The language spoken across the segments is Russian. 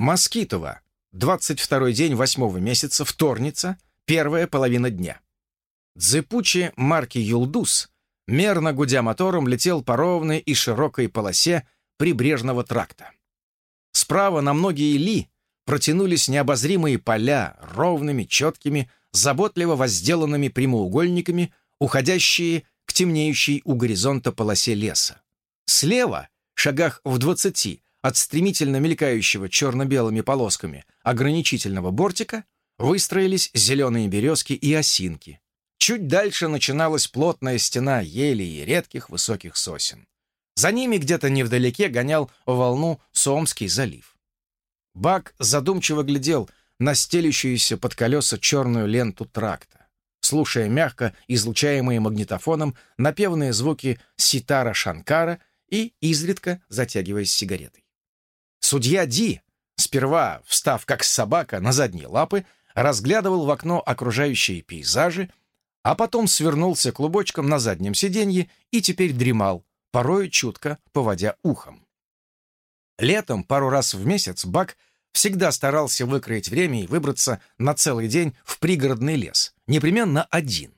Москитово. 22 день восьмого месяца, вторница, первая половина дня. Дзепучи марки «Юлдус» мерно гудя мотором летел по ровной и широкой полосе прибрежного тракта. Справа на многие ли протянулись необозримые поля ровными, четкими, заботливо возделанными прямоугольниками, уходящие к темнеющей у горизонта полосе леса. Слева, шагах в двадцати, от стремительно мелькающего черно-белыми полосками ограничительного бортика, выстроились зеленые березки и осинки. Чуть дальше начиналась плотная стена елей и редких высоких сосен. За ними где-то невдалеке гонял волну Сомский залив. Бак задумчиво глядел на стелющуюся под колеса черную ленту тракта, слушая мягко излучаемые магнитофоном напевные звуки ситара Шанкара и изредка затягиваясь сигаретой. Судья Ди, сперва встав как собака на задние лапы, разглядывал в окно окружающие пейзажи, а потом свернулся клубочком на заднем сиденье и теперь дремал, порой чутко поводя ухом. Летом пару раз в месяц Бак всегда старался выкроить время и выбраться на целый день в пригородный лес, непременно один.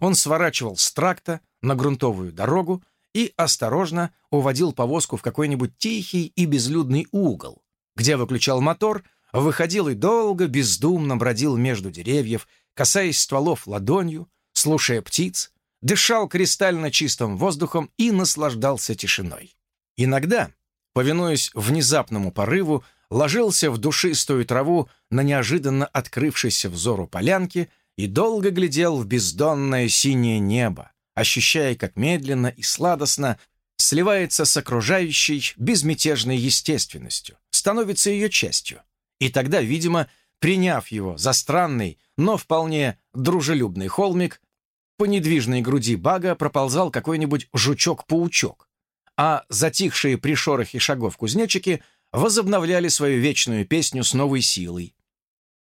Он сворачивал с тракта на грунтовую дорогу и осторожно уводил повозку в какой-нибудь тихий и безлюдный угол, где выключал мотор, выходил и долго бездумно бродил между деревьев, касаясь стволов ладонью, слушая птиц, дышал кристально чистым воздухом и наслаждался тишиной. Иногда, повинуясь внезапному порыву, ложился в душистую траву на неожиданно открывшейся взору полянке и долго глядел в бездонное синее небо, ощущая, как медленно и сладостно сливается с окружающей безмятежной естественностью, становится ее частью. И тогда, видимо, приняв его за странный, но вполне дружелюбный холмик, по недвижной груди бага проползал какой-нибудь жучок-паучок, а затихшие при шорохе шагов кузнечики возобновляли свою вечную песню с новой силой.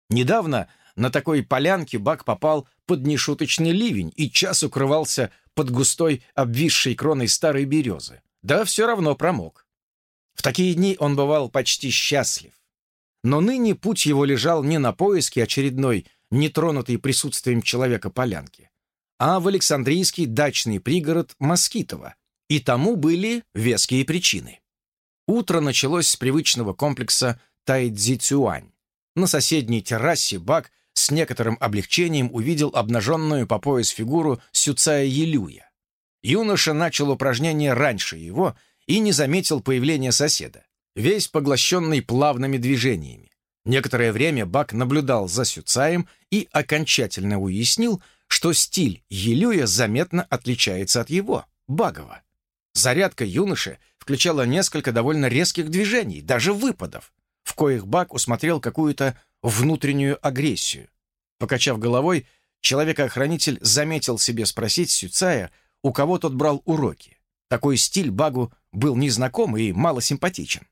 Недавно на такой полянке Бак попал под нешуточный ливень и час укрывался под густой обвисшей кроной старой березы. Да все равно промок. В такие дни он бывал почти счастлив. Но ныне путь его лежал не на поиске очередной, нетронутой присутствием человека полянки, а в Александрийский дачный пригород Москитово, и тому были веские причины. Утро началось с привычного комплекса Тайцзицюань. На соседней террасе Бак с некоторым облегчением увидел обнаженную по пояс фигуру Сюцая Елюя. Юноша начал упражнение раньше его и не заметил появления соседа, весь поглощенный плавными движениями. Некоторое время Бак наблюдал за Сюцаем и окончательно уяснил, что стиль Елюя заметно отличается от его, Багова. Зарядка юноши включала несколько довольно резких движений, даже выпадов, в коих Бак усмотрел какую-то внутреннюю агрессию. Покачав головой, человек-охранитель заметил себе спросить Сюцая, у кого тот брал уроки. Такой стиль Багу был незнаком и малосимпатичен.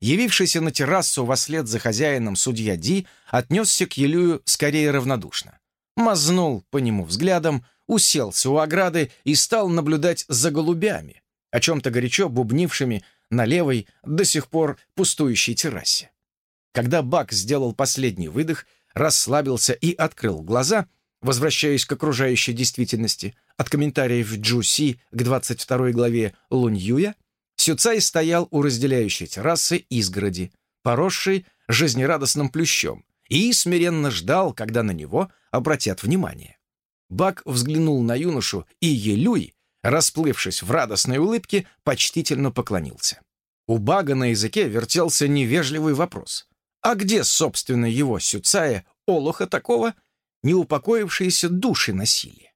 Явившийся на террасу вслед за хозяином судья Ди отнесся к Елюю скорее равнодушно. Мазнул по нему взглядом, уселся у ограды и стал наблюдать за голубями, о чем-то горячо бубнившими на левой, до сих пор пустующей террасе. Когда Бак сделал последний выдох, расслабился и открыл глаза, возвращаясь к окружающей действительности, от комментариев Джуси к 22 главе Луньюя, Сюцай стоял у разделяющей террасы изгороди, поросшей жизнерадостным плющом, и смиренно ждал, когда на него обратят внимание. Бак взглянул на юношу, и Елюй, расплывшись в радостной улыбке, почтительно поклонился. У Бага на языке вертелся невежливый вопрос. А где, собственно, его Сюцая, олуха такого, неупокоившиеся души носили?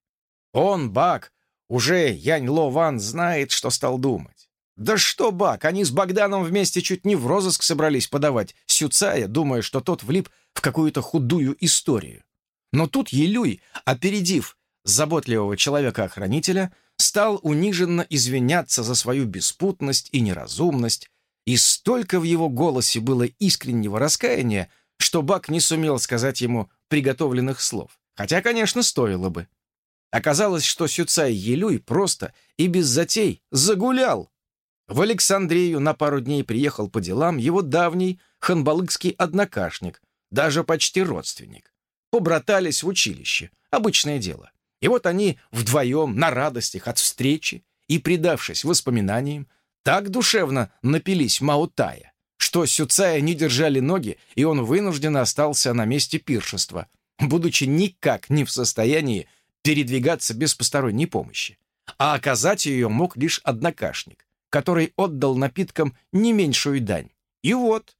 Он, Баг, уже Янь Ло Ван знает, что стал думать. Да что, Баг, они с Богданом вместе чуть не в розыск собрались подавать Сюцая, думая, что тот влип в какую-то худую историю. Но тут Елюй, опередив заботливого человека-охранителя, стал униженно извиняться за свою беспутность и неразумность, и столько в его голосе было искреннего раскаяния, что Бак не сумел сказать ему приготовленных слов, хотя, конечно, стоило бы. Оказалось, что Сюцай Елюй просто и без затей загулял. В Александрию на пару дней приехал по делам его давний ханбалыкский однокашник, даже почти родственник. Побратались в училище, обычное дело. И вот они вдвоем на радостях от встречи и, предавшись воспоминаниям, так душевно напились Маутая, что Сюцая не держали ноги, и он вынужден остался на месте пиршества, будучи никак не в состоянии передвигаться без посторонней помощи. А оказать ее мог лишь однокашник, который отдал напиткам не меньшую дань. И вот.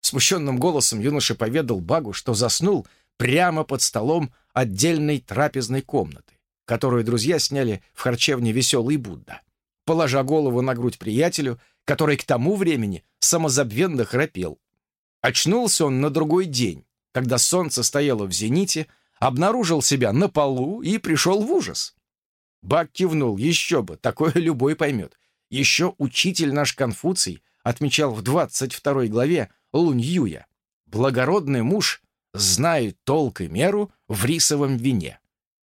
Смущенным голосом юноша поведал Багу, что заснул прямо под столом отдельной трапезной комнаты, которую друзья сняли в харчевне «Веселый Будда», положа голову на грудь приятелю, который к тому времени самозабвенно храпел. Очнулся он на другой день, когда солнце стояло в зените, обнаружил себя на полу и пришел в ужас. Бак кивнул, еще бы, такое любой поймет. Еще учитель наш Конфуций отмечал в 22 главе Лунь Юя. Благородный муж знает толк и меру в рисовом вине.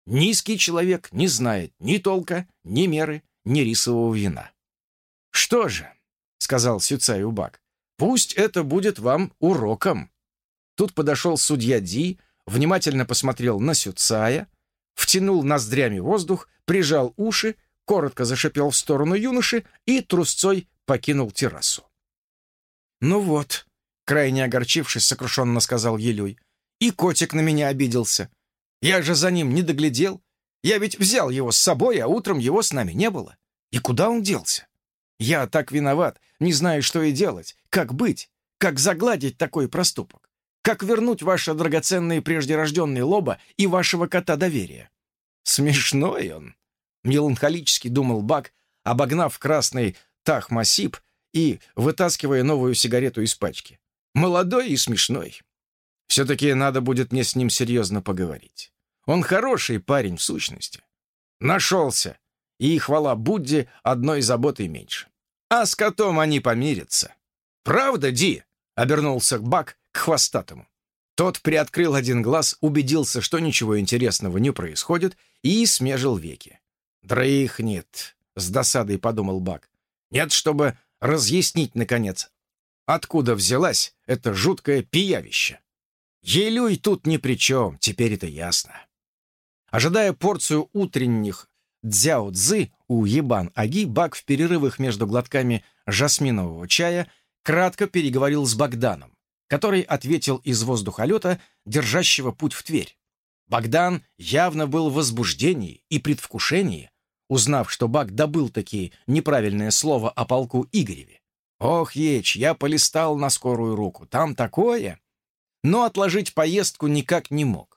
Низкий человек не знает ни толка, ни меры, ни рисового вина. «Что же», — сказал Сюцай Убак, — «пусть это будет вам уроком». Тут подошел судья Ди, внимательно посмотрел на Сюцая, втянул ноздрями воздух, прижал уши, коротко зашипел в сторону юноши и трусцой покинул террасу. «Ну вот», — крайне огорчившись, сокрушенно сказал Елюй, и котик на меня обиделся. Я же за ним не доглядел. Я ведь взял его с собой, а утром его с нами не было. И куда он делся? Я так виноват, не знаю, что и делать, как быть, как загладить такой проступок, как вернуть ваши драгоценные преждерожденные лоба и вашего кота доверия. Смешной он, меланхолически думал Бак, обогнав красный тахмасип и вытаскивая новую сигарету из пачки. Молодой и смешной. Все-таки надо будет мне с ним серьезно поговорить. Он хороший парень в сущности. Нашелся. И, хвала Будде, одной заботой меньше. А с котом они помирятся. «Правда, Ди?» — обернулся Бак к хвостатому. Тот приоткрыл один глаз, убедился, что ничего интересного не происходит, и смежил веки. «Дрыхнет», — с досадой подумал Бак. «Нет, чтобы разъяснить, наконец, откуда взялась это жуткое пиявище». Елюй тут ни при чем, теперь это ясно. Ожидая порцию утренних дзяо-дзы у Ебан-Аги, Бак в перерывах между глотками жасминового чая кратко переговорил с Богданом, который ответил из воздухолета, держащего путь в Тверь. Богдан явно был в возбуждении и предвкушении, узнав, что Бак добыл такие неправильное слово о полку Игореве. «Ох, Еч, я полистал на скорую руку, там такое!» но отложить поездку никак не мог.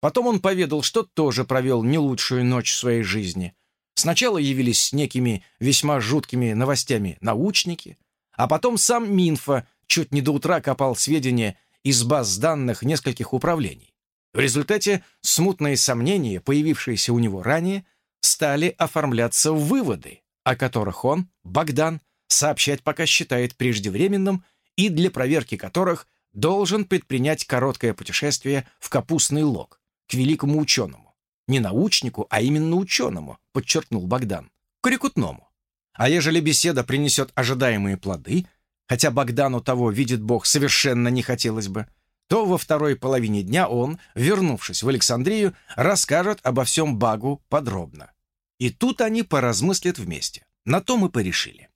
Потом он поведал, что тоже провел не лучшую ночь в своей жизни. Сначала явились с некими весьма жуткими новостями научники, а потом сам Минфа чуть не до утра копал сведения из баз данных нескольких управлений. В результате смутные сомнения, появившиеся у него ранее, стали оформляться в выводы, о которых он, Богдан, сообщать пока считает преждевременным и для проверки которых должен предпринять короткое путешествие в капустный лог к великому ученому. Не научнику, а именно ученому, подчеркнул Богдан, крикутному. А ежели беседа принесет ожидаемые плоды, хотя Богдану того, видит Бог, совершенно не хотелось бы, то во второй половине дня он, вернувшись в Александрию, расскажет обо всем Багу подробно. И тут они поразмыслят вместе. На то мы порешили.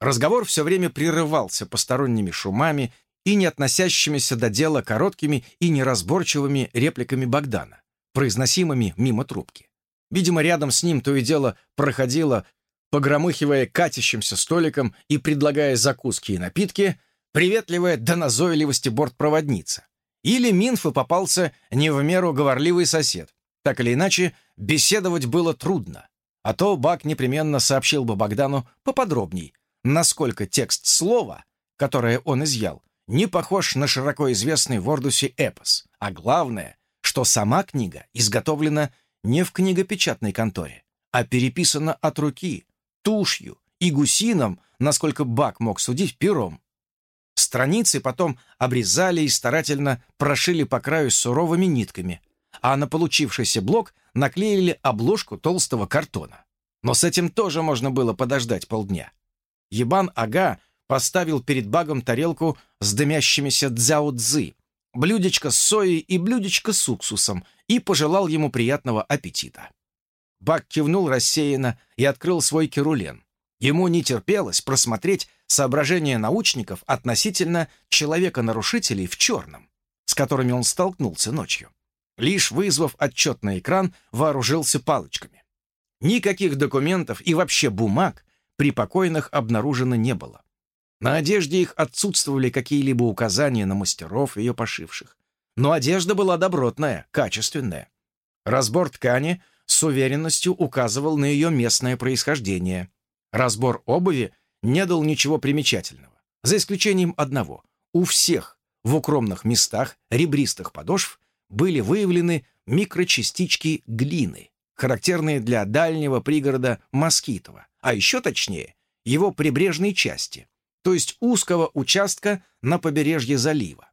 Разговор все время прерывался посторонними шумами и не относящимися до дела короткими и неразборчивыми репликами Богдана, произносимыми мимо трубки. Видимо, рядом с ним то и дело проходило, погромыхивая катящимся столиком и предлагая закуски и напитки, приветливая до назойливости бортпроводница. Или Минфу попался не в меру говорливый сосед. Так или иначе, беседовать было трудно. А то Бак непременно сообщил бы Богдану поподробней, насколько текст слова, которое он изъял, не похож на широко известный в Ордусе эпос, а главное, что сама книга изготовлена не в книгопечатной конторе, а переписана от руки, тушью и гусином, насколько Бак мог судить, пером. Страницы потом обрезали и старательно прошили по краю суровыми нитками, а на получившийся блок наклеили обложку толстого картона. Но с этим тоже можно было подождать полдня. Ебан-ага поставил перед Багом тарелку с дымящимися дзяо-дзы, блюдечко с соей и блюдечко с уксусом и пожелал ему приятного аппетита. Баг кивнул рассеянно и открыл свой керулен. Ему не терпелось просмотреть соображения научников относительно человека-нарушителей в черном, с которыми он столкнулся ночью. Лишь вызвав отчет на экран, вооружился палочками. Никаких документов и вообще бумаг при покойных обнаружено не было. На одежде их отсутствовали какие-либо указания на мастеров, ее пошивших. Но одежда была добротная, качественная. Разбор ткани с уверенностью указывал на ее местное происхождение. Разбор обуви не дал ничего примечательного, за исключением одного. У всех в укромных местах ребристых подошв были выявлены микрочастички глины, характерные для дальнего пригорода Москитова, а еще точнее, его прибрежной части, то есть узкого участка на побережье залива.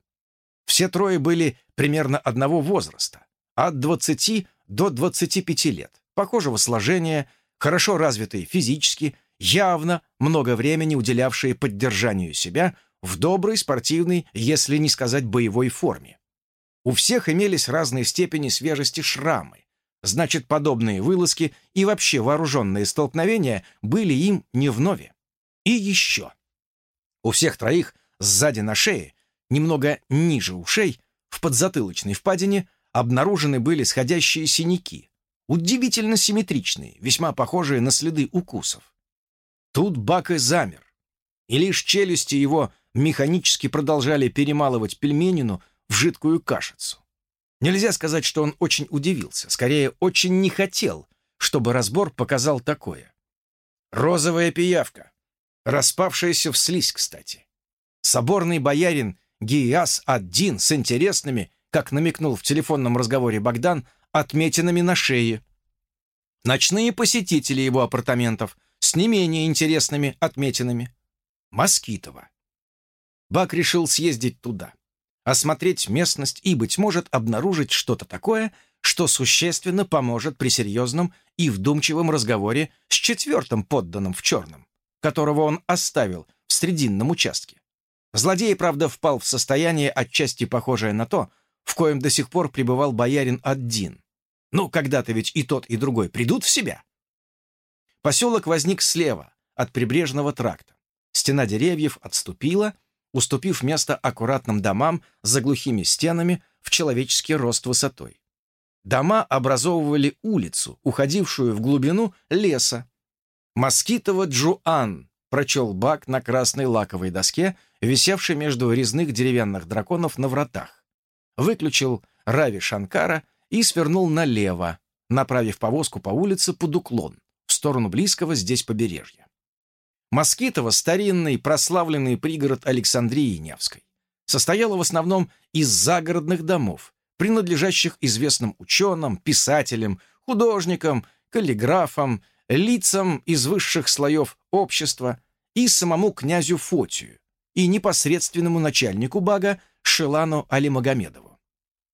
Все трое были примерно одного возраста, от 20 до 25 лет, похожего сложения, хорошо развитые физически, явно много времени уделявшие поддержанию себя в доброй спортивной, если не сказать боевой форме. У всех имелись разные степени свежести шрамы, значит, подобные вылазки и вообще вооруженные столкновения были им не вновь. И еще. У всех троих сзади на шее, немного ниже ушей, в подзатылочной впадине, обнаружены были сходящие синяки, удивительно симметричные, весьма похожие на следы укусов. Тут Бак и замер, и лишь челюсти его механически продолжали перемалывать пельменину в жидкую кашицу. Нельзя сказать, что он очень удивился, скорее, очень не хотел, чтобы разбор показал такое. Розовая пиявка, распавшаяся в слизь, кстати. Соборный боярин Гиас один с интересными, как намекнул в телефонном разговоре Богдан, отметинами на шее. Ночные посетители его апартаментов с не менее интересными отметинами. Москитова. Бак решил съездить туда, осмотреть местность и, быть может, обнаружить что-то такое, что существенно поможет при серьезном и вдумчивом разговоре с четвертым подданным в черном, которого он оставил в срединном участке. Злодей, правда, впал в состояние, отчасти похожее на то, в коем до сих пор пребывал боярин Аддин. Ну, когда-то ведь и тот, и другой придут в себя. Поселок возник слева, от прибрежного тракта. Стена деревьев отступила, уступив место аккуратным домам за глухими стенами в человеческий рост высотой. Дома образовывали улицу, уходившую в глубину леса. «Москитово Джуан», — прочел Бак на красной лаковой доске, висевшей между резных деревянных драконов на вратах. Выключил Рави Шанкара и свернул налево, направив повозку по улице под уклон сторону близкого здесь побережья. Москитово — старинный прославленный пригород Александрии Невской. Состояла в основном из загородных домов, принадлежащих известным ученым, писателям, художникам, каллиграфам, лицам из высших слоев общества и самому князю Фотию и непосредственному начальнику Бага Шелану Алимагомедову.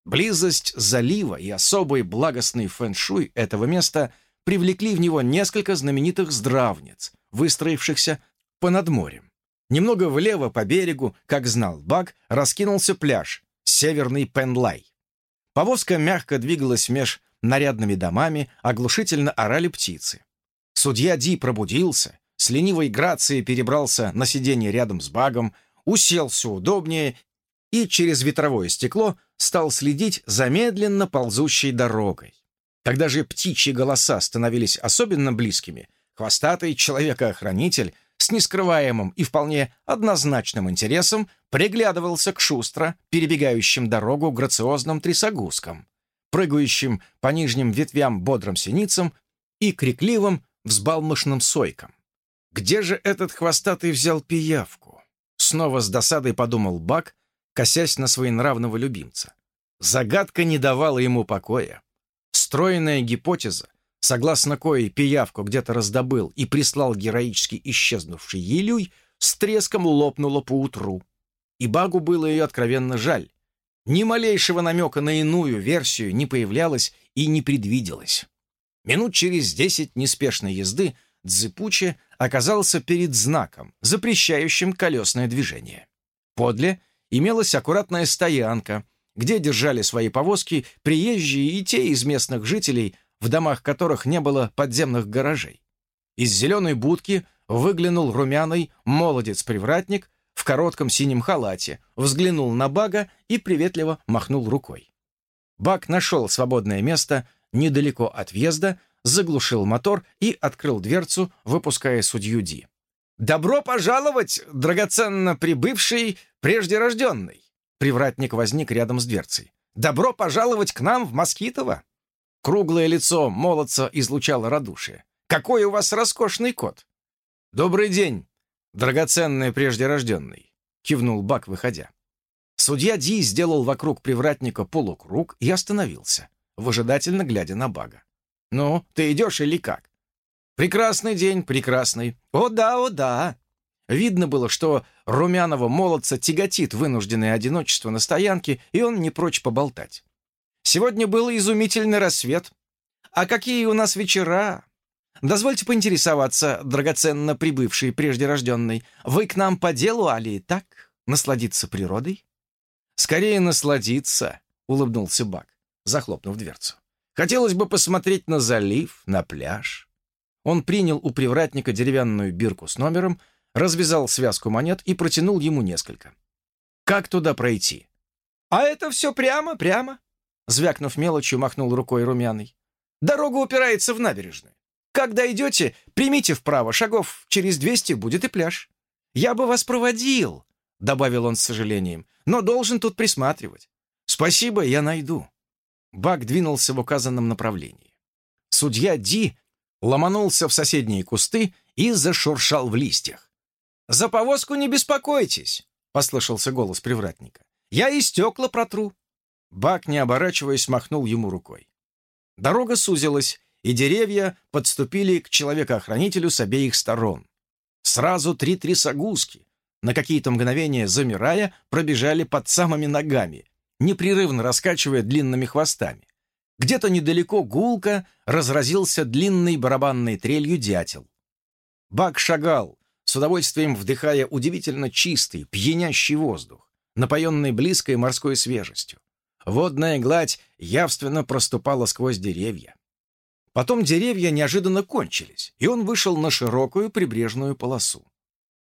Близость залива и особый благостный фэншуй этого места привлекли в него несколько знаменитых здравниц, выстроившихся понад морем. Немного влево по берегу, как знал Баг, раскинулся пляж, северный Пенлай. Повозка мягко двигалась меж нарядными домами, оглушительно орали птицы. Судья Ди пробудился, с ленивой грацией перебрался на сиденье рядом с Багом, уселся удобнее и через ветровое стекло стал следить за медленно ползущей дорогой. Когда же птичьи голоса становились особенно близкими, хвостатый человека-охранитель с нескрываемым и вполне однозначным интересом приглядывался к шустро перебегающим дорогу грациозным трясогузкам, прыгающим по нижним ветвям бодрым синицам и крикливым взбалмошным сойкам. «Где же этот хвостатый взял пиявку?» Снова с досадой подумал Бак, косясь на своенравного любимца. Загадка не давала ему покоя. Стройная гипотеза, согласно коей пиявку где-то раздобыл и прислал героически исчезнувший Елюй, с треском лопнула поутру. И Багу было ее откровенно жаль. Ни малейшего намека на иную версию не появлялось и не предвиделось. Минут через десять неспешной езды Дзипучи оказался перед знаком, запрещающим колесное движение. Подле имелась аккуратная стоянка, где держали свои повозки приезжие и те из местных жителей, в домах которых не было подземных гаражей. Из зеленой будки выглянул румяный молодец-привратник в коротком синем халате, взглянул на Бага и приветливо махнул рукой. Баг нашел свободное место недалеко от въезда, заглушил мотор и открыл дверцу, выпуская судью Ди. «Добро пожаловать, драгоценно прибывший прежде рожденный!» Привратник возник рядом с дверцей. «Добро пожаловать к нам в Москитово!» Круглое лицо молодца излучало радушие. «Какой у вас роскошный кот!» «Добрый день, драгоценный прежде рожденный!» кивнул Бак, выходя. Судья Ди сделал вокруг привратника полукруг и остановился, выжидательно глядя на Бага. «Ну, ты идешь или как?» «Прекрасный день, прекрасный. О да, о да!» Видно было, что румяного молодца тяготит вынужденное одиночество на стоянке, и он не прочь поболтать. «Сегодня был изумительный рассвет. А какие у нас вечера? Дозвольте поинтересоваться, драгоценно прибывший прежде рожденный, вы к нам по делу, али так? Насладиться природой?» «Скорее насладиться», — улыбнулся Бак, захлопнув дверцу. «Хотелось бы посмотреть на залив, на пляж». Он принял у привратника деревянную бирку с номером, развязал связку монет и протянул ему несколько. «Как туда пройти?» «А это все прямо, прямо», — звякнув мелочью, махнул рукой румяный. «Дорога упирается в набережную. Когда идете, примите вправо, шагов через двести будет и пляж. Я бы вас проводил, — добавил он с сожалением, — «но должен тут присматривать. Спасибо, я найду». Бак двинулся в указанном направлении. Судья Ди ломанулся в соседние кусты и зашуршал в листьях. «За повозку не беспокойтесь», — послышался голос привратника. «Я и стекла протру». Бак, не оборачиваясь, махнул ему рукой. Дорога сузилась, и деревья подступили к человекоохранителю с обеих сторон. Сразу три трясогузки, на какие-то мгновения замирая, пробежали под самыми ногами, непрерывно раскачивая длинными хвостами. Где-то недалеко гулко разразился длинной барабанной трелью дятел. Бак шагал, с удовольствием вдыхая удивительно чистый, пьянящий воздух, напоенный близкой морской свежестью. Водная гладь явственно проступала сквозь деревья. Потом деревья неожиданно кончились, и он вышел на широкую прибрежную полосу.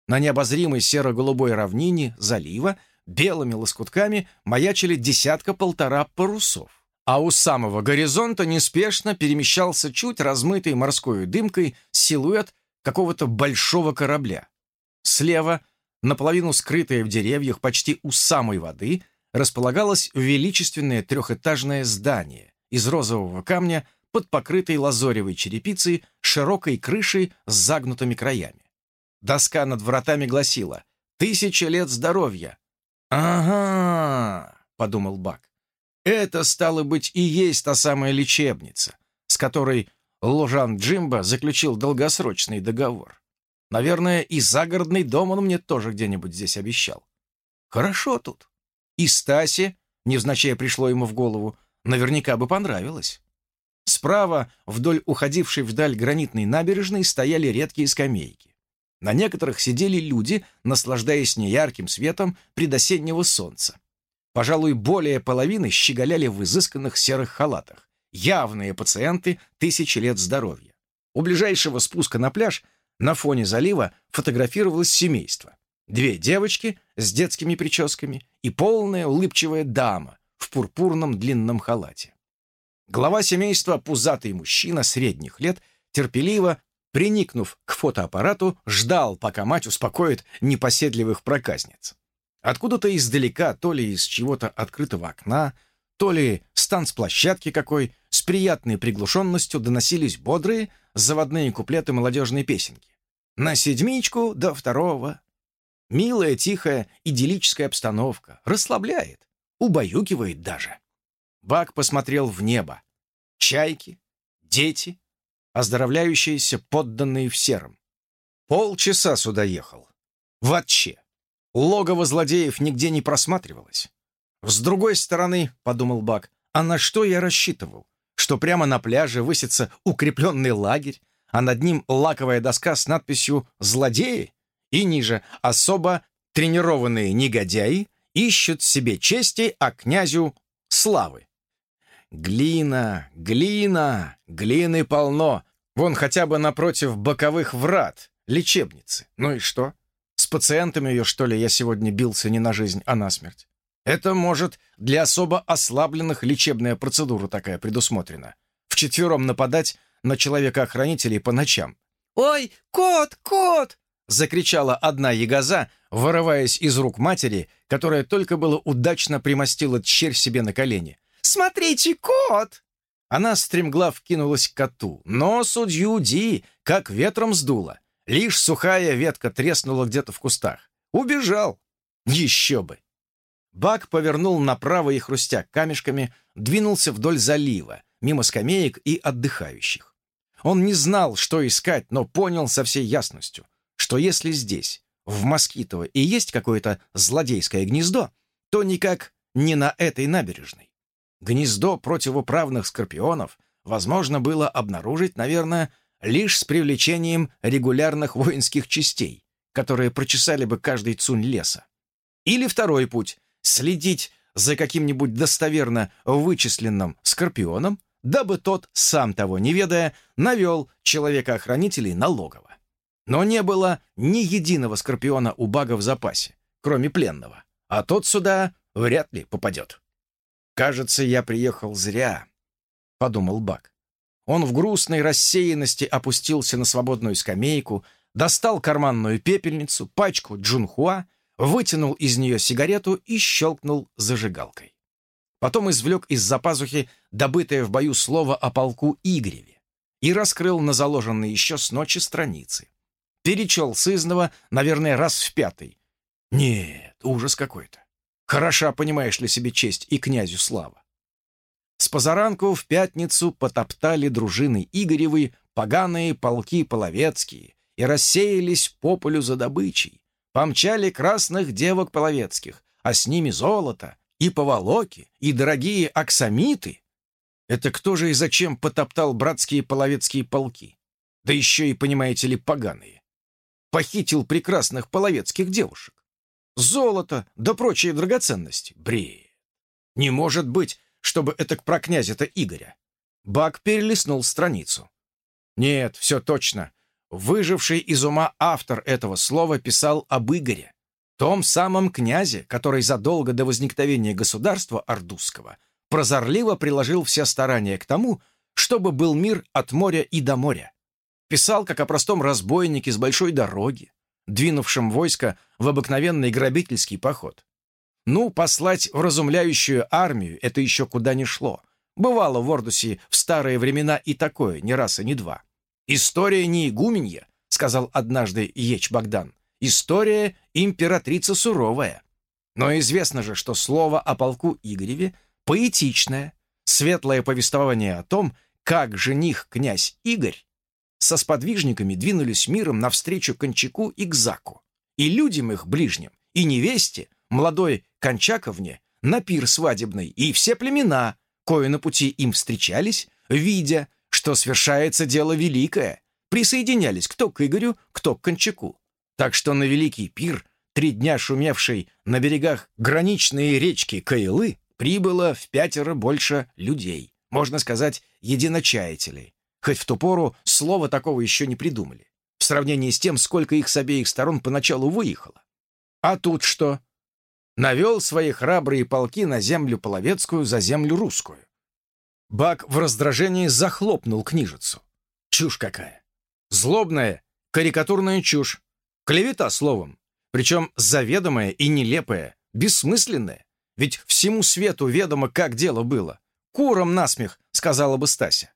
На необозримой серо-голубой равнине залива белыми лоскутками маячили десятка-полтора парусов. А у самого горизонта неспешно перемещался чуть размытый морской дымкой силуэт какого-то большого корабля. Слева, наполовину скрытое в деревьях почти у самой воды, располагалось величественное трехэтажное здание из розового камня под покрытой лазоревой черепицей широкой крышей с загнутыми краями. Доска над вратами гласила «Тысяча лет здоровья». «Ага», — подумал Бак, — «это, стало быть, и есть та самая лечебница, с которой Ложан Джимба заключил долгосрочный договор. Наверное, и загородный дом он мне тоже где-нибудь здесь обещал. Хорошо тут. И Стасе, невзначай пришло ему в голову, наверняка бы понравилось. Справа, вдоль уходившей вдаль гранитной набережной, стояли редкие скамейки. На некоторых сидели люди, наслаждаясь неярким светом предосеннего солнца. Пожалуй, более половины щеголяли в изысканных серых халатах. Явные пациенты тысячи лет здоровья. У ближайшего спуска на пляж на фоне залива фотографировалось семейство. Две девочки с детскими прическами и полная улыбчивая дама в пурпурном длинном халате. Глава семейства, пузатый мужчина средних лет, терпеливо приникнув к фотоаппарату, ждал, пока мать успокоит непоседливых проказниц. Откуда-то издалека, то ли из чего-то открытого окна, то ли с танцплощадки какой, с приятной приглушенностью доносились бодрые, заводные куплеты молодежной песенки. «На седьмичку до второго». Милая, тихая, идиллическая обстановка. Расслабляет, убаюкивает даже. Бак посмотрел в небо. Чайки, дети, оздоровляющиеся подданные в сером. Полчаса сюда ехал. Вообще. Логово злодеев нигде не просматривалось. С другой стороны, — подумал Бак, — а на что я рассчитывал? Что прямо на пляже высится укрепленный лагерь, а над ним лаковая доска с надписью «Злодеи» и ниже «Особо тренированные негодяи ищут себе чести, а князю славы». Глина, глина, глины полно. Вон хотя бы напротив боковых врат, лечебницы. Ну и что? С пациентами ее, что ли, я сегодня бился не на жизнь, а на смерть? Это, может, для особо ослабленных лечебная процедура такая предусмотрена. Вчетвером нападать на человека-охранителей по ночам. «Ой, кот, кот!» — закричала одна ягоза, вырываясь из рук матери, которая только было удачно примостила червь себе на колени. «Смотрите, кот!» Она стремглав кинулась к коту, но судью Ди как ветром сдуло. Лишь сухая ветка треснула где-то в кустах. Убежал. Еще бы. Бак повернул направо и, хрустя камешками, двинулся вдоль залива, мимо скамеек и отдыхающих. Он не знал, что искать, но понял со всей ясностью, что если здесь, в Москитово, и есть какое-то злодейское гнездо, то никак не на этой набережной. Гнездо противоправных скорпионов возможно было обнаружить, наверное, лишь с привлечением регулярных воинских частей, которые прочесали бы каждый цунь леса. Или второй путь — следить за каким-нибудь достоверно вычисленным скорпионом, дабы тот, сам того не ведая, навел человека-охранителей на логово. Но не было ни единого скорпиона у Бага в запасе, кроме пленного, а тот сюда вряд ли попадет. «Кажется, я приехал зря», — подумал Баг. Он в грустной рассеянности опустился на свободную скамейку, достал карманную пепельницу, пачку джунхуа, вытянул из нее сигарету и щелкнул зажигалкой. Потом извлек из-за пазухи добытое в бою слово о полку Игореве и раскрыл на заложенные еще с ночи страницы. Перечел сызного, наверное, раз в пятый. Нет, ужас какой-то. Хороша, понимаешь ли, себе честь и князю слава. С позаранку в пятницу потоптали дружины Игоревы поганые полки половецкие и рассеялись по полю за добычей. Помчали красных девок половецких, а с ними золото, и поволоки, и дорогие аксамиты. Это кто же и зачем потоптал братские половецкие полки? Да еще и, понимаете ли, поганые. Похитил прекрасных половецких девушек. Золото, да прочие драгоценности. Бред. Не может быть, чтобы это про князя-то Игоря. Бак перелистнул страницу. Нет, все точно. Выживший из ума автор этого слова писал об Игоре, том самом князе, который задолго до возникновения государства Ордузского прозорливо приложил все старания к тому, чтобы был мир от моря и до моря. Писал как о простом разбойнике с большой дороги, двинувшем войско в обыкновенный грабительский поход. Ну, послать вразумляющую армию — это еще куда ни шло. Бывало в Ордусе в старые времена и такое, не раз и не два. «История не игуменья», — сказал однажды Еч Богдан. «История императрица суровая». Но известно же, что слово о полку Игореве поэтичное, светлое повествование о том, как жених князь Игорь со сподвижниками двинулись миром навстречу Кончаку и Гзаку, и людям их ближним, и невесте, молодой Кончаковне, на пир свадебный, и все племена, кое на пути им встречались, видя, что свершается дело великое, присоединялись кто к Игорю, кто к Кончаку. Так что на великий пир, три дня шумевший на берегах граничной речки Каилы, прибыло в пятеро больше людей, можно сказать, единочаятелей. Хоть в ту пору слова такого еще не придумали, в сравнении с тем, сколько их с обеих сторон поначалу выехало. А тут что? навел свои храбрые полки на землю половецкую за землю русскую. Бак в раздражении захлопнул книжицу. Чушь какая! Злобная, карикатурная чушь. Клевета, словом. Причем заведомая и нелепая, бессмысленная. Ведь всему свету ведомо, как дело было. Куром насмех, сказала бы Стася.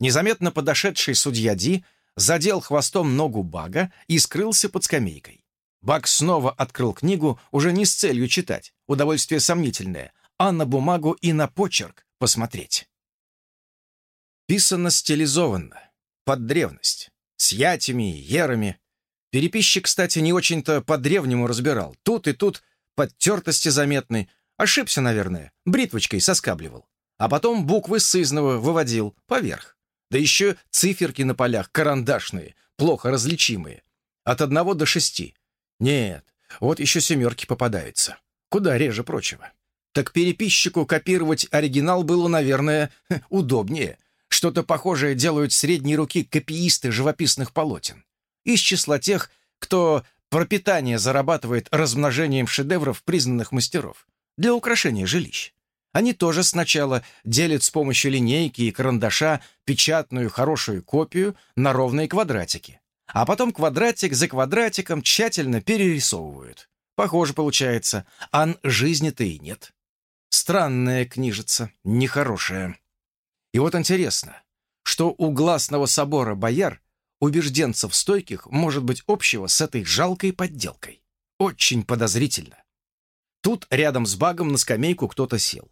Незаметно подошедший судья Ди задел хвостом ногу Бага и скрылся под скамейкой. Бак снова открыл книгу уже не с целью читать, удовольствие сомнительное, а на бумагу и на почерк посмотреть. Писано стилизованно, под древность, с ятями и ерами. Переписчик, кстати, не очень-то по-древнему разбирал. Тут и тут подтертости заметны. Ошибся, наверное, бритвочкой соскабливал. А потом буквы сызного выводил поверх. Да еще циферки на полях карандашные, плохо различимые. От одного до шести. Нет, вот еще семерки попадаются. Куда реже прочего. Так переписчику копировать оригинал было, наверное, удобнее. Что-то похожее делают средней руки копиисты живописных полотен. Из числа тех, кто пропитание зарабатывает размножением шедевров признанных мастеров для украшения жилищ. Они тоже сначала делят с помощью линейки и карандаша печатную хорошую копию на ровные квадратики, а потом квадратик за квадратиком тщательно перерисовывают. Похоже получается, ан жизни-то и нет. Странная книжица, нехорошая. И вот интересно, что у гласного собора бояр, убежденцев стойких, может быть общего с этой жалкой подделкой. Очень подозрительно. Тут рядом с Багом на скамейку кто-то сел.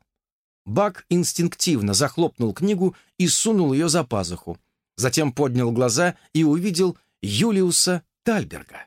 Баг инстинктивно захлопнул книгу и сунул ее за пазуху. Затем поднял глаза и увидел Юлиуса Тальберга.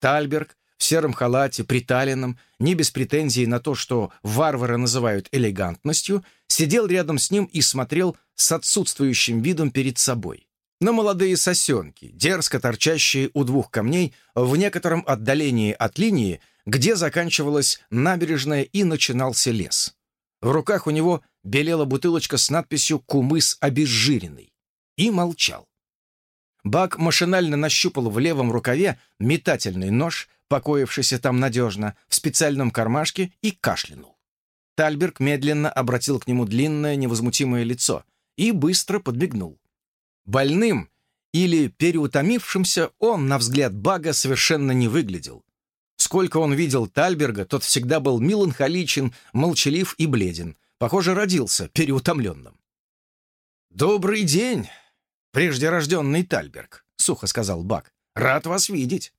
Тальберг в сером халате, приталенном, не без претензий на то, что варвары называют элегантностью, сидел рядом с ним и смотрел с отсутствующим видом перед собой. На молодые сосенки, дерзко торчащие у двух камней в некотором отдалении от линии, где заканчивалась набережная и начинался лес. В руках у него белела бутылочка с надписью «Кумыс обезжиренный» и молчал. Бак машинально нащупал в левом рукаве метательный нож, покоившийся там надежно, в специальном кармашке, и кашлянул. Тальберг медленно обратил к нему длинное невозмутимое лицо и быстро подбегнул. Больным или переутомившимся он, на взгляд Бага, совершенно не выглядел. Сколько он видел Тальберга, тот всегда был меланхоличен, молчалив и бледен. Похоже, родился переутомленным. «Добрый день, преждерожденный Тальберг», — сухо сказал Баг. «Рад вас видеть».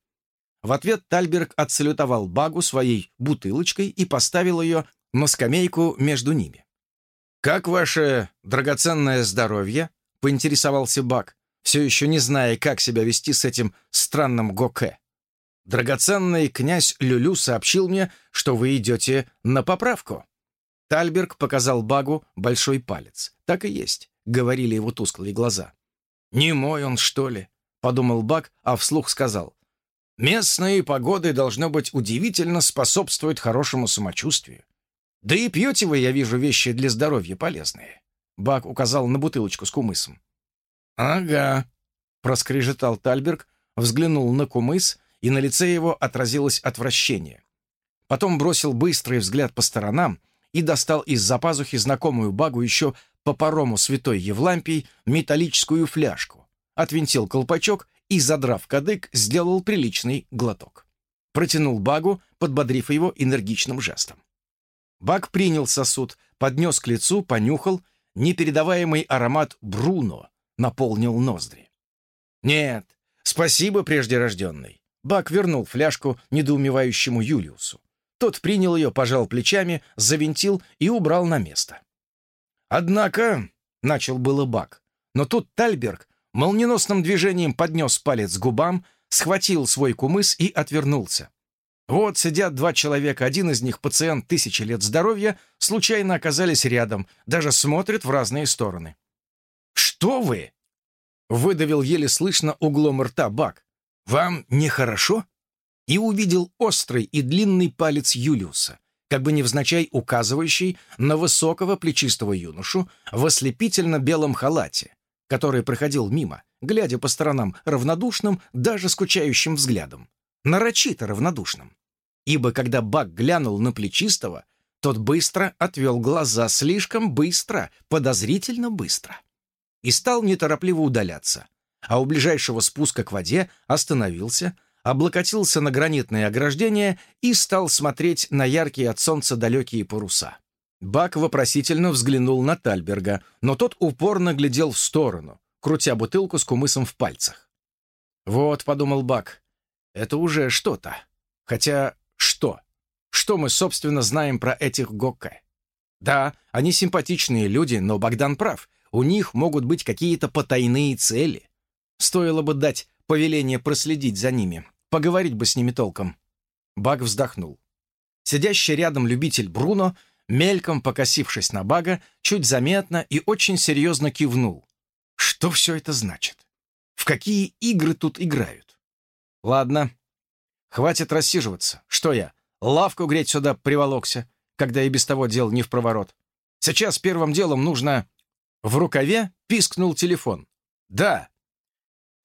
В ответ Тальберг отсалютовал Багу своей бутылочкой и поставил ее на скамейку между ними. «Как ваше драгоценное здоровье?» — поинтересовался Баг, все еще не зная, как себя вести с этим странным Гоке. Драгоценный князь Люлю сообщил мне, что вы идете на поправку». Тальберг показал Багу большой палец. «Так и есть», — говорили его тусклые глаза. «Не мой он, что ли?» — подумал Баг, а вслух сказал. «Местные погоды, должно быть, удивительно способствуют хорошему самочувствию. Да и пьете вы, я вижу, вещи для здоровья полезные». Баг указал на бутылочку с кумысом. «Ага», — проскрежетал Тальберг, взглянул на кумыс и на лице его отразилось отвращение. Потом бросил быстрый взгляд по сторонам и достал из-за пазухи знакомую багу еще по парому святой Евлампий металлическую фляжку, отвинтил колпачок и, задрав кадык, сделал приличный глоток. Протянул багу, подбодрив его энергичным жестом. Баг принял сосуд, поднес к лицу, понюхал, непередаваемый аромат Бруно наполнил ноздри. «Нет, спасибо, преждерожденный. Бак вернул фляжку недоумевающему Юлиусу. Тот принял ее, пожал плечами, завинтил и убрал на место. «Однако», — начал было Бак, но тут Тальберг молниеносным движением поднес палец к губам, схватил свой кумыс и отвернулся. Вот сидят два человека, один из них пациент тысячи лет здоровья, случайно оказались рядом, даже смотрят в разные стороны. «Что вы?» — выдавил еле слышно углом рта Бак. «Вам нехорошо?» И увидел острый и длинный палец Юлиуса, как бы невзначай указывающий на высокого плечистого юношу в ослепительно-белом халате, который проходил мимо, глядя по сторонам равнодушным, даже скучающим взглядом. Нарочито равнодушным. Ибо когда Бак глянул на плечистого, тот быстро отвел глаза, слишком быстро, подозрительно быстро. И стал неторопливо удаляться, а у ближайшего спуска к воде остановился, облокотился на гранитное ограждение и стал смотреть на яркие от солнца далекие паруса. Бак вопросительно взглянул на Тальберга, но тот упорно глядел в сторону, крутя бутылку с кумысом в пальцах. «Вот», — подумал Бак, — «это уже что-то. Хотя что? Что мы, собственно, знаем про этих Гокке? Да, они симпатичные люди, но Богдан прав. У них могут быть какие-то потайные цели. Стоило бы дать повеление проследить за ними, поговорить бы с ними толком. Баг вздохнул. Сидящий рядом любитель Бруно, мельком покосившись на Бага, чуть заметно и очень серьезно кивнул. Что все это значит? В какие игры тут играют? Ладно, хватит рассиживаться. Что я, лавку греть сюда приволокся, когда и без того дел не в проворот. Сейчас первым делом нужно... В рукаве пискнул телефон. «Да».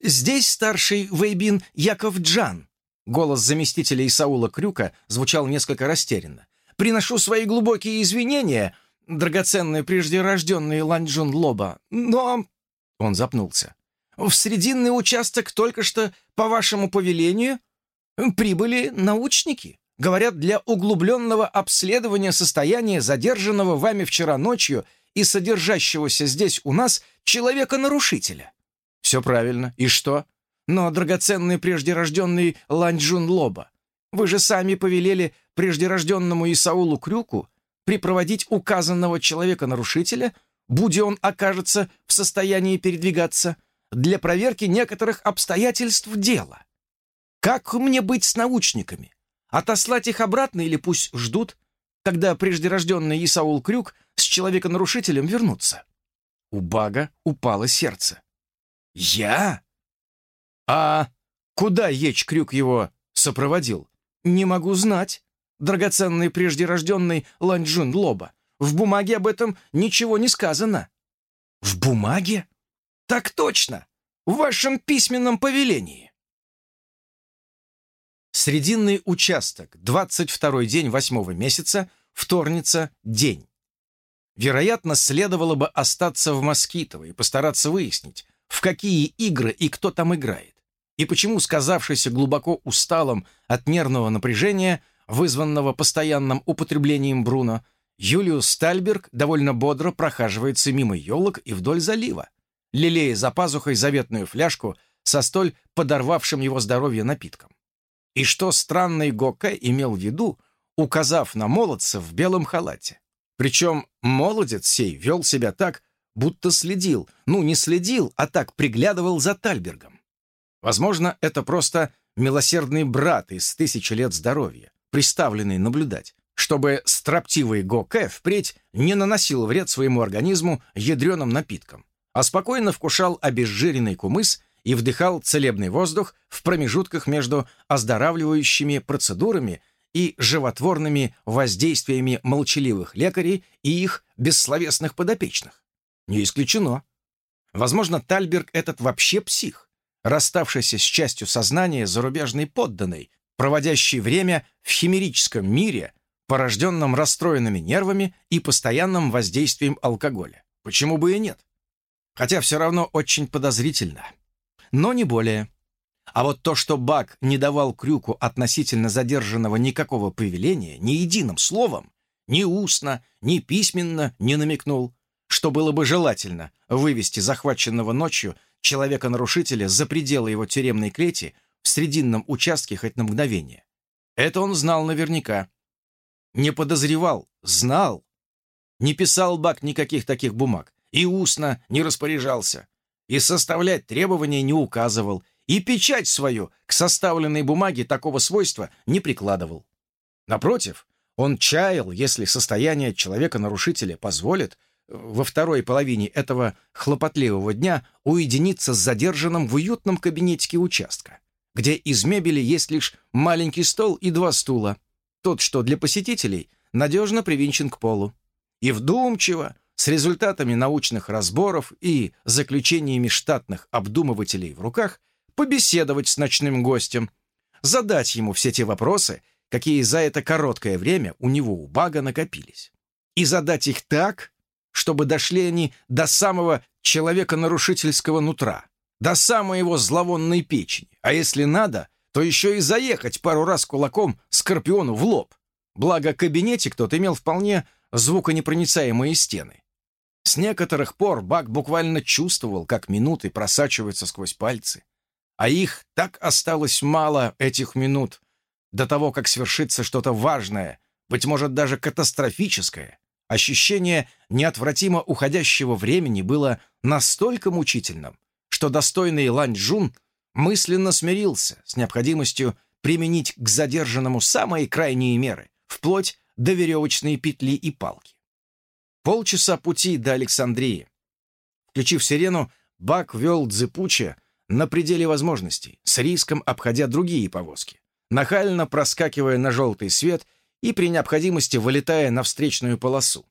«Здесь старший Вейбин Яков Джан». Голос заместителя Исаула Крюка звучал несколько растерянно. «Приношу свои глубокие извинения, драгоценный преждерожденный Ланджун Лоба, но...» Он запнулся. «В срединный участок только что, по вашему повелению, прибыли научники. Говорят, для углубленного обследования состояния задержанного вами вчера ночью и содержащегося здесь у нас человека-нарушителя. Все правильно. И что? Но, драгоценный преждерожденный Ланчжун Лоба, вы же сами повелели преждерожденному Исаулу Крюку припроводить указанного человека-нарушителя, будь он окажется в состоянии передвигаться, для проверки некоторых обстоятельств дела. Как мне быть с научниками? Отослать их обратно или пусть ждут, когда преждерожденный Исаул Крюк с человеконарушителем вернутся? У Бага упало сердце. «Я? А куда Еч Крюк его сопроводил? Не могу знать, драгоценный преждерожденный Ланчжун Лоба. В бумаге об этом ничего не сказано». «В бумаге? Так точно! В вашем письменном повелении!» Срединный участок, 22 день восьмого месяца, вторница, день. Вероятно, следовало бы остаться в Москитово и постараться выяснить, в какие игры и кто там играет, и почему сказавшийся глубоко усталым от нервного напряжения, вызванного постоянным употреблением Бруно, Юлиус Стальберг довольно бодро прохаживается мимо елок и вдоль залива, лелея за пазухой заветную фляжку со столь подорвавшим его здоровье напитком и что странный Гоке имел в виду, указав на молодца в белом халате. Причем молодец сей вел себя так, будто следил, ну, не следил, а так приглядывал за Тальбергом. Возможно, это просто милосердный брат из тысячи лет здоровья, приставленный наблюдать, чтобы строптивый Гоке впредь не наносил вред своему организму ядреным напитком, а спокойно вкушал обезжиренный кумыс и вдыхал целебный воздух в промежутках между оздоравливающими процедурами и животворными воздействиями молчаливых лекарей и их бессловесных подопечных. Не исключено. Возможно, Тальберг этот вообще псих, расставшийся с частью сознания зарубежной подданной, проводящий время в химерическом мире, порожденном расстроенными нервами и постоянным воздействием алкоголя. Почему бы и нет? Хотя все равно очень подозрительно но не более. А вот то, что Бак не давал Крюку относительно задержанного никакого повеления, ни единым словом, ни устно, ни письменно не намекнул, что было бы желательно вывести захваченного ночью человека-нарушителя за пределы его тюремной клети в срединном участке хоть на мгновение. Это он знал наверняка. Не подозревал, знал. Не писал Бак никаких таких бумаг и устно не распоряжался и составлять требования не указывал, и печать свою к составленной бумаге такого свойства не прикладывал. Напротив, он чаял, если состояние человека-нарушителя позволит, во второй половине этого хлопотливого дня уединиться с задержанным в уютном кабинетике участка, где из мебели есть лишь маленький стол и два стула, тот, что для посетителей, надежно привинчен к полу. И вдумчиво, с результатами научных разборов и заключениями штатных обдумывателей в руках побеседовать с ночным гостем, задать ему все те вопросы, какие за это короткое время у него у Бага накопились. И задать их так, чтобы дошли они до самого человека-нарушительского нутра, до самой его зловонной печени, а если надо, то еще и заехать пару раз кулаком Скорпиону в лоб. Благо, кабинетик тот имел вполне звуконепроницаемые стены. С некоторых пор Бак буквально чувствовал, как минуты просачиваются сквозь пальцы. А их так осталось мало, этих минут, до того, как свершится что-то важное, быть может, даже катастрофическое. Ощущение неотвратимо уходящего времени было настолько мучительным, что достойный Лань Джун мысленно смирился с необходимостью применить к задержанному самые крайние меры, вплоть до веревочной петли и палки. Полчаса пути до Александрии. Включив сирену, Бак вел Дзепуча на пределе возможностей, с риском обходя другие повозки, нахально проскакивая на желтый свет и при необходимости вылетая на встречную полосу.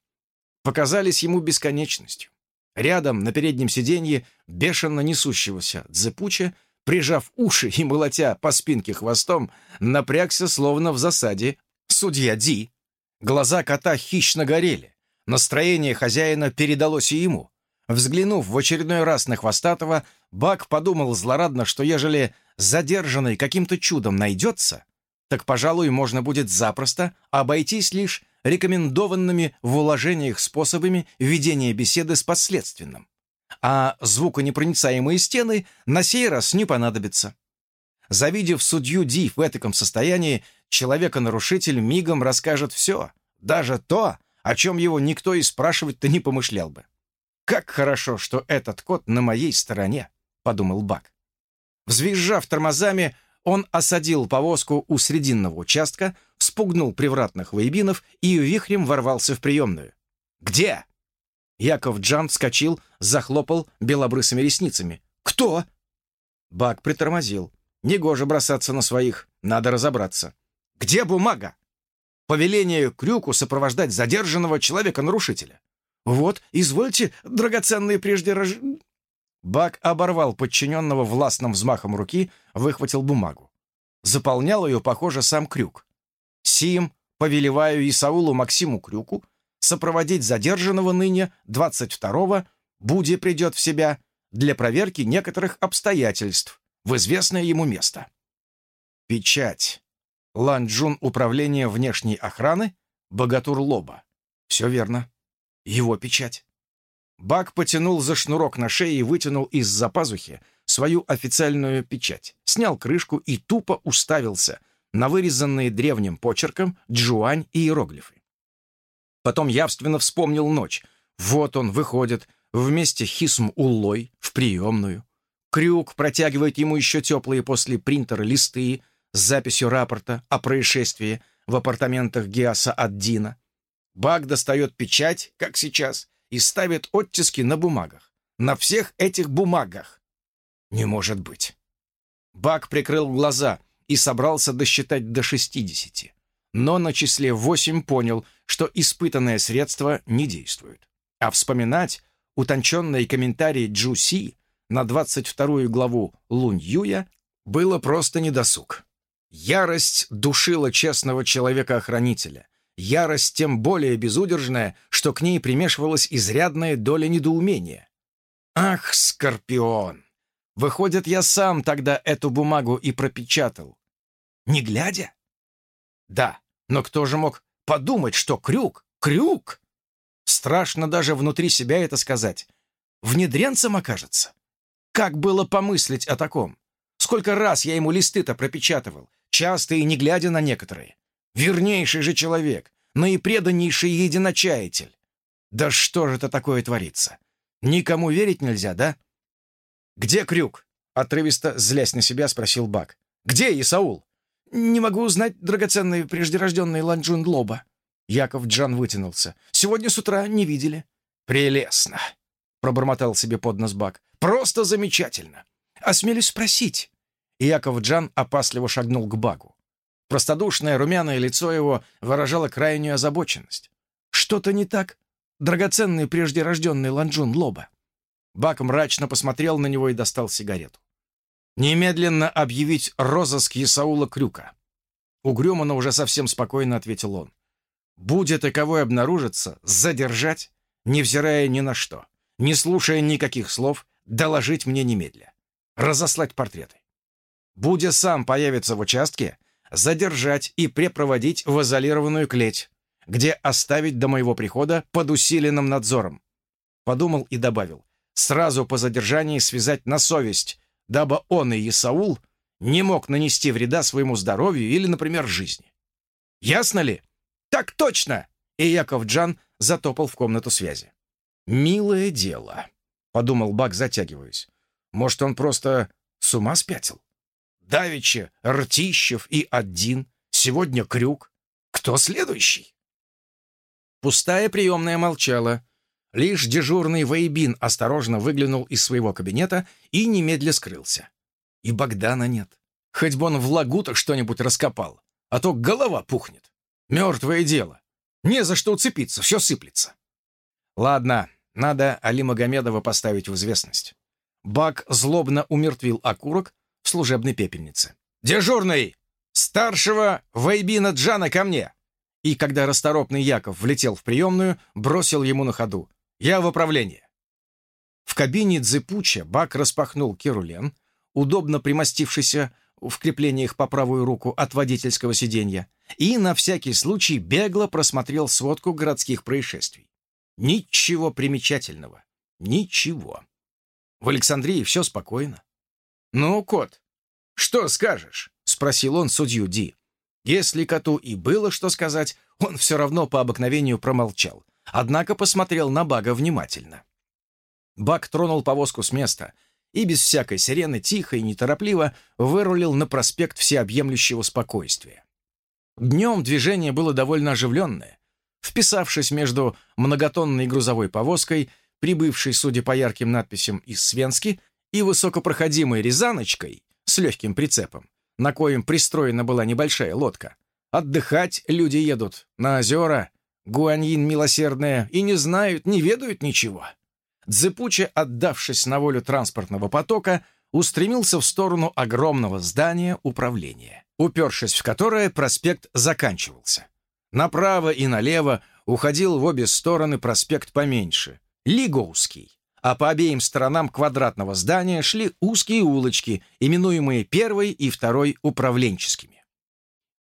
Показались ему бесконечностью. Рядом, на переднем сиденье, бешено несущегося Дзепуча, прижав уши и молотя по спинке хвостом, напрягся, словно в засаде, судья Ди. Глаза кота хищно горели. Настроение хозяина передалось и ему. Взглянув в очередной раз на Хвостатого, Бак подумал злорадно, что ежели задержанный каким-то чудом найдется, так, пожалуй, можно будет запросто обойтись лишь рекомендованными в уложениях способами ведения беседы с подследственным. А звуконепроницаемые стены на сей раз не понадобятся. Завидев судью Ди в этаком состоянии, человека-нарушитель мигом расскажет все, даже то, о чем его никто и спрашивать-то не помышлял бы. «Как хорошо, что этот кот на моей стороне», — подумал Бак. Взвизжав тормозами, он осадил повозку у срединного участка, спугнул привратных воебинов и вихрем ворвался в приемную. «Где?» Яков Джан вскочил, захлопал белобрысыми ресницами. «Кто?» Бак притормозил. «Негоже бросаться на своих, надо разобраться». «Где бумага?» «По велению Крюку сопровождать задержанного человека-нарушителя». «Вот, извольте, драгоценные прежде рож...» Бак оборвал подчиненного властным взмахом руки, выхватил бумагу. Заполнял ее, похоже, сам Крюк. «Сим, повелеваю Исаулу Максиму Крюку, сопроводить задержанного ныне 22-го, Буди придет в себя, для проверки некоторых обстоятельств в известное ему место». Печать. Ланчжун Управление внешней охраны, Богатур Лоба. Все верно. Его печать. Бак потянул за шнурок на шее и вытянул из-за пазухи свою официальную печать, снял крышку и тупо уставился на вырезанные древним почерком джуань и иероглифы. Потом явственно вспомнил ночь. Вот он выходит вместе Хисм Уллой в приемную. Крюк протягивает ему еще теплые после принтера листы с записью рапорта о происшествии в апартаментах Гиаса Аддина. Бак достает печать, как сейчас, и ставит оттиски на бумагах. На всех этих бумагах. Не может быть. Бак прикрыл глаза и собрался досчитать до 60. Но на числе 8 понял, что испытанное средство не действует. А вспоминать утонченные комментарии Джу Си на 22 главу Лунь Юя было просто недосуг. Ярость душила честного человека-охранителя — Ярость тем более безудержная, что к ней примешивалась изрядная доля недоумения. «Ах, Скорпион! Выходит, я сам тогда эту бумагу и пропечатал. Не глядя?» «Да, но кто же мог подумать, что крюк, крюк?» Страшно даже внутри себя это сказать. Внедренцем окажется. Как было помыслить о таком? Сколько раз я ему листы-то пропечатывал, часто и не глядя на некоторые. Вернейший же человек, наипреданнейший единочаятель. Да что же это такое творится? Никому верить нельзя, да? «Где Крюк?» — отрывисто, злясь на себя, спросил Бак. «Где Исаул?» «Не могу узнать, драгоценный преждерожденный Ланджун Лоба». Яков Джан вытянулся. «Сегодня с утра не видели». «Прелестно!» — пробормотал себе под нос Бак. «Просто замечательно!» «Осмелюсь спросить». Яков Джан опасливо шагнул к Багу. Простодушное румяное лицо его выражало крайнюю озабоченность. «Что-то не так, драгоценный прежде рожденный Ланджун Лоба». Бак мрачно посмотрел на него и достал сигарету. «Немедленно объявить розыск Исаула Крюка». Угрюмо, но уже совсем спокойно ответил он. «Будет таковой обнаружиться, задержать, невзирая ни на что, не слушая никаких слов, доложить мне немедля. Разослать портреты. Будя сам появится в участке, задержать и препроводить в изолированную клеть, где оставить до моего прихода под усиленным надзором. Подумал и добавил, сразу по задержании связать на совесть, дабы он и Исаул не мог нанести вреда своему здоровью или, например, жизни. Ясно ли? Так точно! И Яков Джан затопал в комнату связи. «Милое дело», — подумал Бак, затягиваясь. «Может, он просто с ума спятил?» Давича Ртищев и один, сегодня Крюк. Кто следующий? Пустая приемная молчала. Лишь дежурный Вейбин осторожно выглянул из своего кабинета и немедля скрылся. И Богдана нет. Хоть бы он в лагутах что-нибудь раскопал, а то голова пухнет. Мертвое дело. Не за что уцепиться, все сыплется. Ладно, надо Али Магомедова поставить в известность. Бак злобно умертвил окурок служебной пепельнице. «Дежурный! Старшего Вайбина Джана ко мне!» И когда расторопный Яков влетел в приемную, бросил ему на ходу. «Я в управлении!» В кабине Дзепуча Бак распахнул керулен, удобно примостившийся в креплениях по правую руку от водительского сиденья, и на всякий случай бегло просмотрел сводку городских происшествий. Ничего примечательного. Ничего. В Александрии все спокойно. «Ну, кот, что скажешь?» — спросил он судью Ди. Если коту и было что сказать, он все равно по обыкновению промолчал, однако посмотрел на Бага внимательно. Баг тронул повозку с места и без всякой сирены тихо и неторопливо вырулил на проспект всеобъемлющего спокойствия. Днем движение было довольно оживленное. Вписавшись между многотонной грузовой повозкой, прибывшей, судя по ярким надписям, из Свенски, и высокопроходимой Рязаночкой с легким прицепом, на коем пристроена была небольшая лодка. Отдыхать люди едут на озера, Гуаньин милосердная, и не знают, не ведают ничего. Дзепуче, отдавшись на волю транспортного потока, устремился в сторону огромного здания управления, упершись в которое проспект заканчивался. Направо и налево уходил в обе стороны проспект поменьше, Лигоуский, а по обеим сторонам квадратного здания шли узкие улочки, именуемые первой и второй управленческими.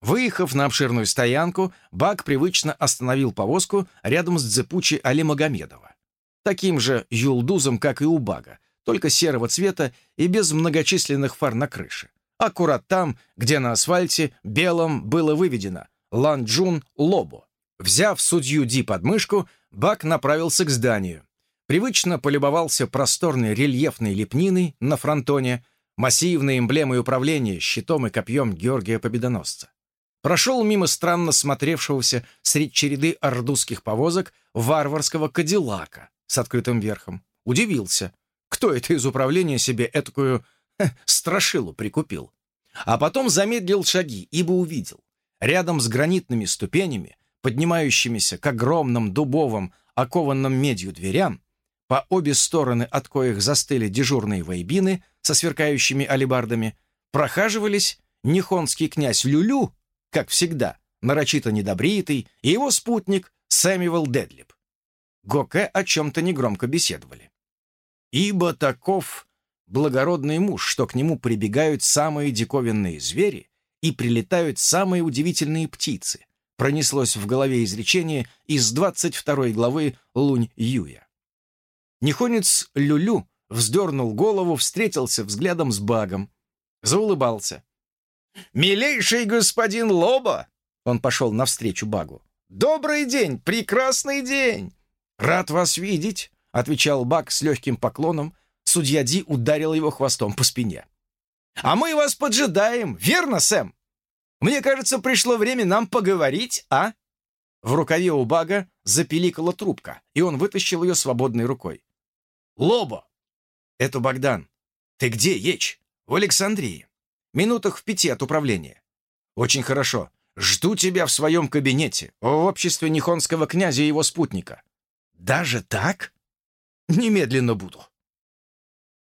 Выехав на обширную стоянку, Бак привычно остановил повозку рядом с Дзепучи Али Магомедова таким же юлдузом, как и у Бага, только серого цвета и без многочисленных фар на крыше. Аккурат там, где на асфальте белым было выведено «Ланджун Лобо». Взяв судью Ди под мышку, Бак направился к зданию. Привычно полюбовался просторной рельефной лепниной на фронтоне, массивной эмблемой управления щитом и копьем Георгия Победоносца. Прошел мимо странно смотревшегося среди череды ордузских повозок варварского кадиллака, с открытым верхом. Удивился, кто это из управления себе этакую ха, страшилу прикупил. А потом замедлил шаги, ибо увидел. Рядом с гранитными ступенями, поднимающимися к огромным дубовым, окованным медью дверям, по обе стороны от коих застыли дежурные войбины со сверкающими алебардами, прохаживались нихонский князь Люлю, как всегда, нарочито недобритый, и его спутник Сэмюэл Дедлип. Гоке о чем-то негромко беседовали. «Ибо таков благородный муж, что к нему прибегают самые диковинные звери и прилетают самые удивительные птицы», пронеслось в голове изречение из 22 главы Лунь Юя. Нихонец Люлю вздернул голову, встретился взглядом с Багом, заулыбался. «Милейший господин Лоба!» Он пошел навстречу Багу. «Добрый день! Прекрасный день! «Рад вас видеть», — отвечал Бак с легким поклоном. Судья Ди ударил его хвостом по спине. «А мы вас поджидаем, верно, Сэм? Мне кажется, пришло время нам поговорить, а?» В рукаве у Бага запеликала трубка, и он вытащил ее свободной рукой. «Лобо!» «Это Богдан. Ты где, Еч?» «В Александрии. Минутах в пяти от управления». «Очень хорошо. Жду тебя в своем кабинете, в обществе Нихонского князя и его спутника. «Даже так?» «Немедленно буду».